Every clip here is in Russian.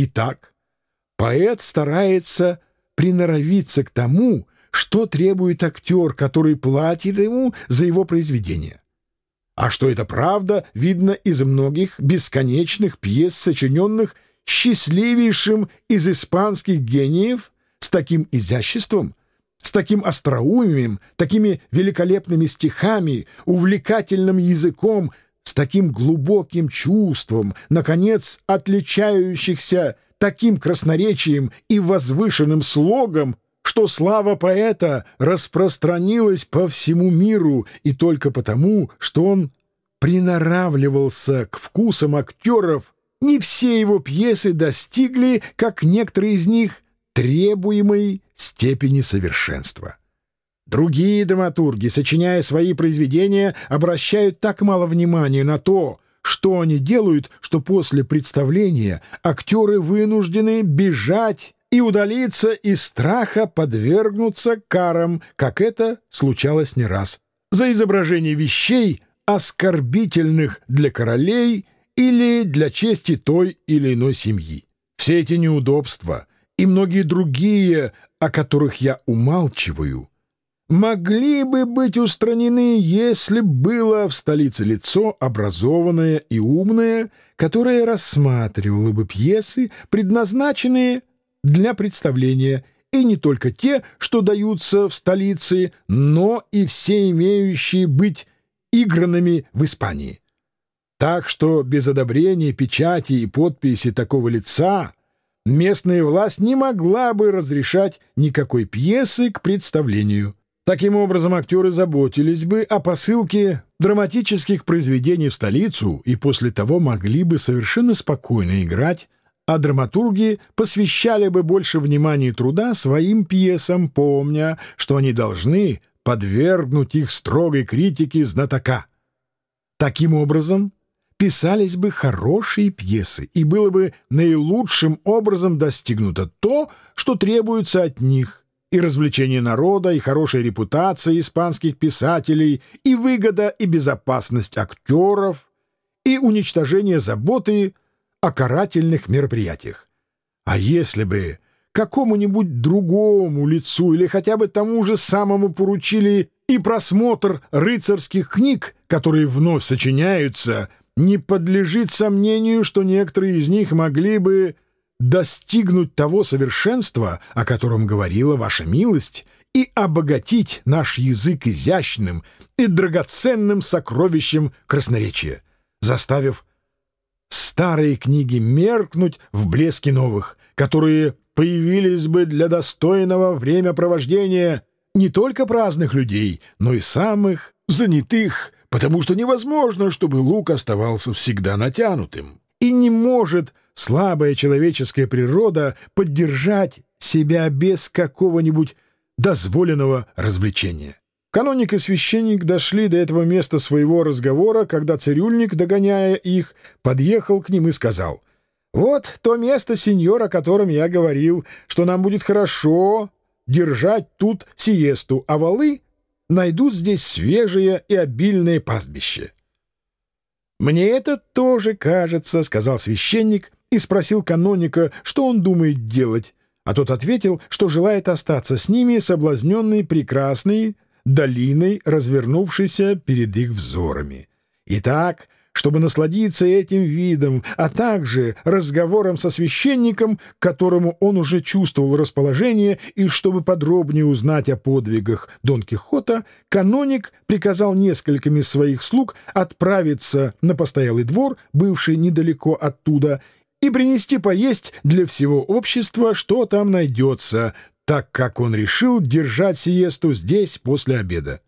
Итак, поэт старается приноровиться к тому, что требует актер, который платит ему за его произведение. А что это правда, видно из многих бесконечных пьес, сочиненных счастливейшим из испанских гениев с таким изяществом, с таким остроумием, такими великолепными стихами, увлекательным языком, с таким глубоким чувством, наконец, отличающихся таким красноречием и возвышенным слогом, что слава поэта распространилась по всему миру и только потому, что он приноравливался к вкусам актеров, не все его пьесы достигли, как некоторые из них, требуемой степени совершенства. Другие драматурги, сочиняя свои произведения, обращают так мало внимания на то, что они делают, что после представления актеры вынуждены бежать и удалиться из страха подвергнуться карам, как это случалось не раз, за изображение вещей, оскорбительных для королей или для чести той или иной семьи. Все эти неудобства и многие другие, о которых я умалчиваю, могли бы быть устранены, если было в столице лицо образованное и умное, которое рассматривало бы пьесы, предназначенные для представления, и не только те, что даются в столице, но и все имеющие быть игранными в Испании. Так что без одобрения печати и подписи такого лица местная власть не могла бы разрешать никакой пьесы к представлению. Таким образом, актеры заботились бы о посылке драматических произведений в столицу и после того могли бы совершенно спокойно играть а драматурги посвящали бы больше внимания и труда своим пьесам, помня, что они должны подвергнуть их строгой критике знатока. Таким образом, писались бы хорошие пьесы, и было бы наилучшим образом достигнуто то, что требуется от них, и развлечение народа, и хорошая репутация испанских писателей, и выгода и безопасность актеров, и уничтожение заботы о карательных мероприятиях. А если бы какому-нибудь другому лицу или хотя бы тому же самому поручили и просмотр рыцарских книг, которые вновь сочиняются, не подлежит сомнению, что некоторые из них могли бы достигнуть того совершенства, о котором говорила ваша милость, и обогатить наш язык изящным и драгоценным сокровищем красноречия, заставив старые книги меркнуть в блеске новых, которые появились бы для достойного времяпровождения не только праздных людей, но и самых занятых, потому что невозможно, чтобы лук оставался всегда натянутым. И не может слабая человеческая природа поддержать себя без какого-нибудь дозволенного развлечения. Каноник и священник дошли до этого места своего разговора, когда цирюльник, догоняя их, подъехал к ним и сказал, «Вот то место, сеньор, о котором я говорил, что нам будет хорошо держать тут сиесту, а валы найдут здесь свежее и обильное пастбище». «Мне это тоже кажется», — сказал священник и спросил каноника, что он думает делать, а тот ответил, что желает остаться с ними, соблазненный прекрасный, долиной, развернувшейся перед их взорами. Итак, чтобы насладиться этим видом, а также разговором со священником, к которому он уже чувствовал расположение, и чтобы подробнее узнать о подвигах Дон Кихота, каноник приказал несколькими своих слуг отправиться на постоялый двор, бывший недалеко оттуда, и принести поесть для всего общества, что там найдется, так как он решил держать сиесту здесь после обеда.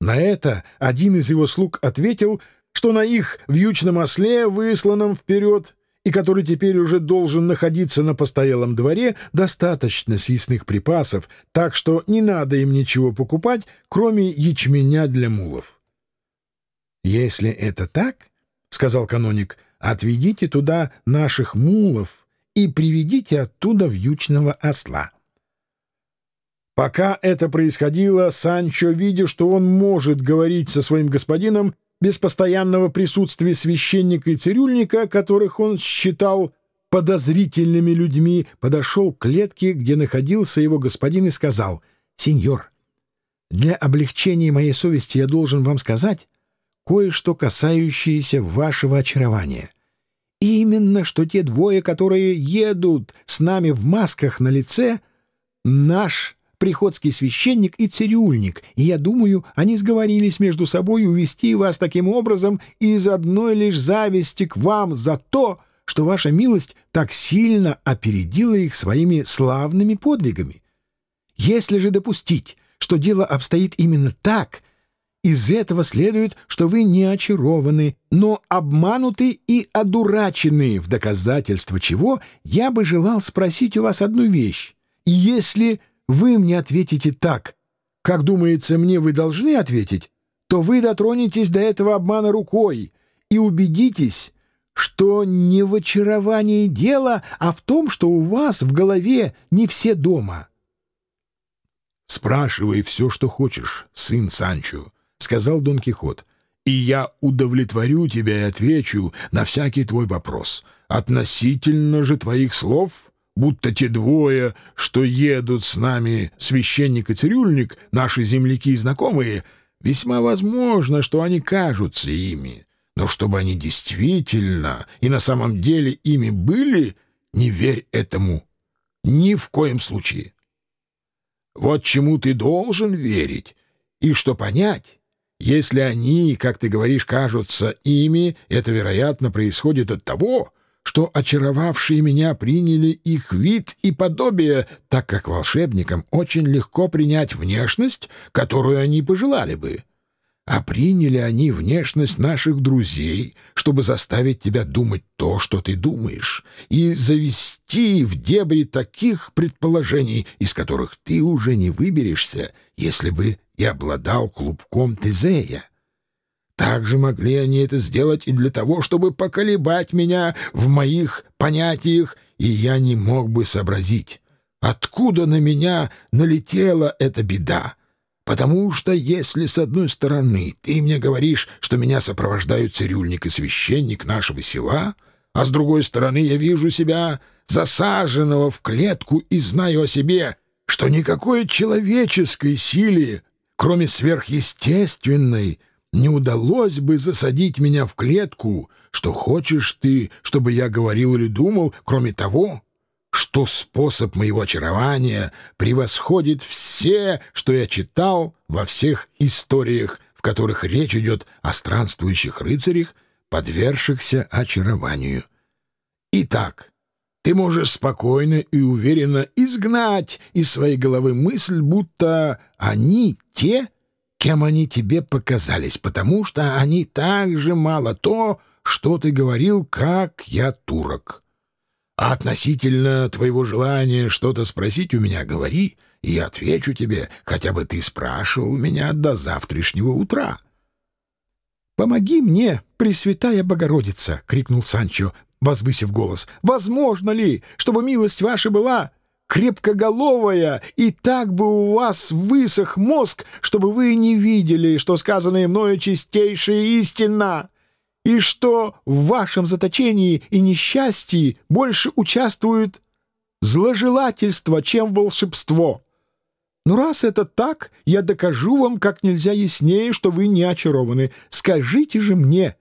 На это один из его слуг ответил, что на их вьючном осле, высланном вперед, и который теперь уже должен находиться на постоялом дворе, достаточно съестных припасов, так что не надо им ничего покупать, кроме ячменя для мулов. «Если это так, — сказал каноник, — отведите туда наших мулов и приведите оттуда вьючного осла». Пока это происходило, Санчо, видя, что он может говорить со своим господином без постоянного присутствия священника и цирюльника, которых он считал подозрительными людьми, подошел к клетке, где находился его господин, и сказал, «Сеньор, для облегчения моей совести я должен вам сказать кое-что касающееся вашего очарования. Именно что те двое, которые едут с нами в масках на лице, наш приходский священник и цирюльник, и я думаю, они сговорились между собой увести вас таким образом из одной лишь зависти к вам за то, что ваша милость так сильно опередила их своими славными подвигами. Если же допустить, что дело обстоит именно так, из этого следует, что вы не очарованы, но обмануты и одурачены, в доказательство чего я бы желал спросить у вас одну вещь. Если вы мне ответите так, как думается мне вы должны ответить, то вы дотронетесь до этого обмана рукой и убедитесь, что не в очаровании дело, а в том, что у вас в голове не все дома. «Спрашивай все, что хочешь, сын Санчо», — сказал Дон Кихот, «и я удовлетворю тебя и отвечу на всякий твой вопрос. Относительно же твоих слов, будто те двое, что едут с нами, священник и цирюльник, наши земляки и знакомые, весьма возможно, что они кажутся ими». Но чтобы они действительно и на самом деле ими были, не верь этому ни в коем случае. Вот чему ты должен верить, и что понять, если они, как ты говоришь, кажутся ими, это, вероятно, происходит от того, что очаровавшие меня приняли их вид и подобие, так как волшебникам очень легко принять внешность, которую они пожелали бы. А приняли они внешность наших друзей, чтобы заставить тебя думать то, что ты думаешь, и завести в дебри таких предположений, из которых ты уже не выберешься, если бы и обладал клубком Тезея. Также могли они это сделать и для того, чтобы поколебать меня в моих понятиях, и я не мог бы сообразить, откуда на меня налетела эта беда. Потому что если, с одной стороны, ты мне говоришь, что меня сопровождают цирюльник и священник нашего села, а с другой стороны я вижу себя засаженного в клетку и знаю о себе, что никакой человеческой силе, кроме сверхъестественной, не удалось бы засадить меня в клетку, что хочешь ты, чтобы я говорил или думал, кроме того, что способ моего очарования превосходит все, что я читал во всех историях, в которых речь идет о странствующих рыцарях, подвергшихся очарованию. Итак, ты можешь спокойно и уверенно изгнать из своей головы мысль, будто они те, кем они тебе показались, потому что они так же мало то, что ты говорил, как я турок. А относительно твоего желания что-то спросить у меня говори, и я отвечу тебе, хотя бы ты спрашивал меня до завтрашнего утра». «Помоги мне, Пресвятая Богородица!» — крикнул Санчо, возвысив голос. «Возможно ли, чтобы милость ваша была крепкоголовая, и так бы у вас высох мозг, чтобы вы не видели, что сказанное мною чистейшая истина?» И что в вашем заточении и несчастье больше участвует зложелательство, чем волшебство. Но раз это так, я докажу вам как нельзя яснее, что вы не очарованы. Скажите же мне,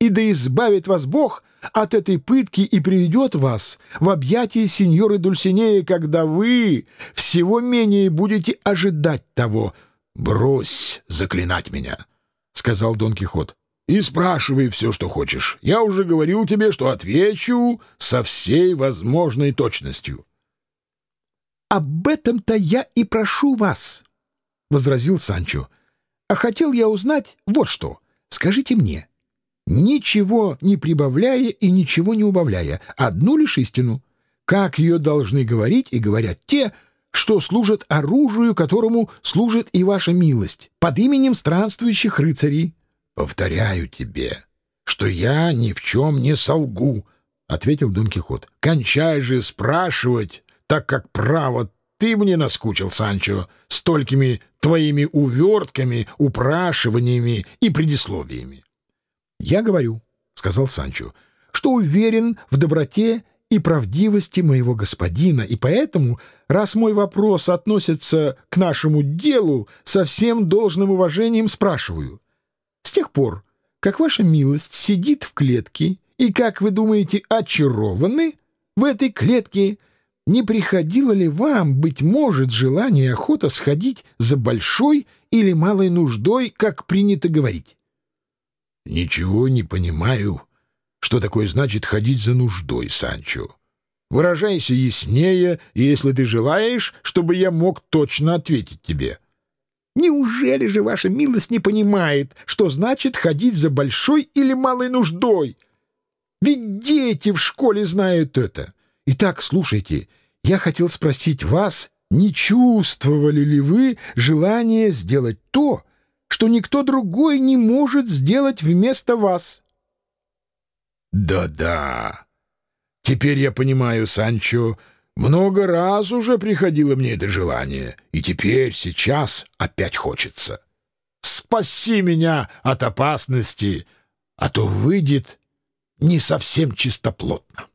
и да избавит вас Бог от этой пытки и приведет вас в объятия сеньоры Дульсинеи, когда вы всего менее будете ожидать того. — Брось заклинать меня, — сказал Дон Кихот и спрашивай все, что хочешь. Я уже говорил тебе, что отвечу со всей возможной точностью. — Об этом-то я и прошу вас, — возразил Санчо. — А хотел я узнать вот что. Скажите мне, ничего не прибавляя и ничего не убавляя, одну лишь истину. Как ее должны говорить и говорят те, что служат оружию, которому служит и ваша милость, под именем странствующих рыцарей? «Повторяю тебе, что я ни в чем не солгу», — ответил Дон Кихот. «Кончай же спрашивать, так как право ты мне наскучил, Санчо, столькими твоими увертками, упрашиваниями и предисловиями». «Я говорю», — сказал Санчо, — «что уверен в доброте и правдивости моего господина, и поэтому, раз мой вопрос относится к нашему делу, со всем должным уважением спрашиваю. С тех пор, как ваша милость сидит в клетке и, как вы думаете, очарованы в этой клетке, не приходило ли вам, быть может, желание охота сходить за большой или малой нуждой, как принято говорить? — Ничего не понимаю, что такое значит ходить за нуждой, Санчо. Выражайся яснее, если ты желаешь, чтобы я мог точно ответить тебе. — Неужели же ваша милость не понимает, что значит ходить за большой или малой нуждой? Ведь дети в школе знают это. Итак, слушайте, я хотел спросить вас, не чувствовали ли вы желание сделать то, что никто другой не может сделать вместо вас? «Да-да. Теперь я понимаю, Санчо, много раз уже приходило мне это желание, и теперь, сейчас опять хочется. Спаси меня от опасности, а то выйдет не совсем чистоплотно».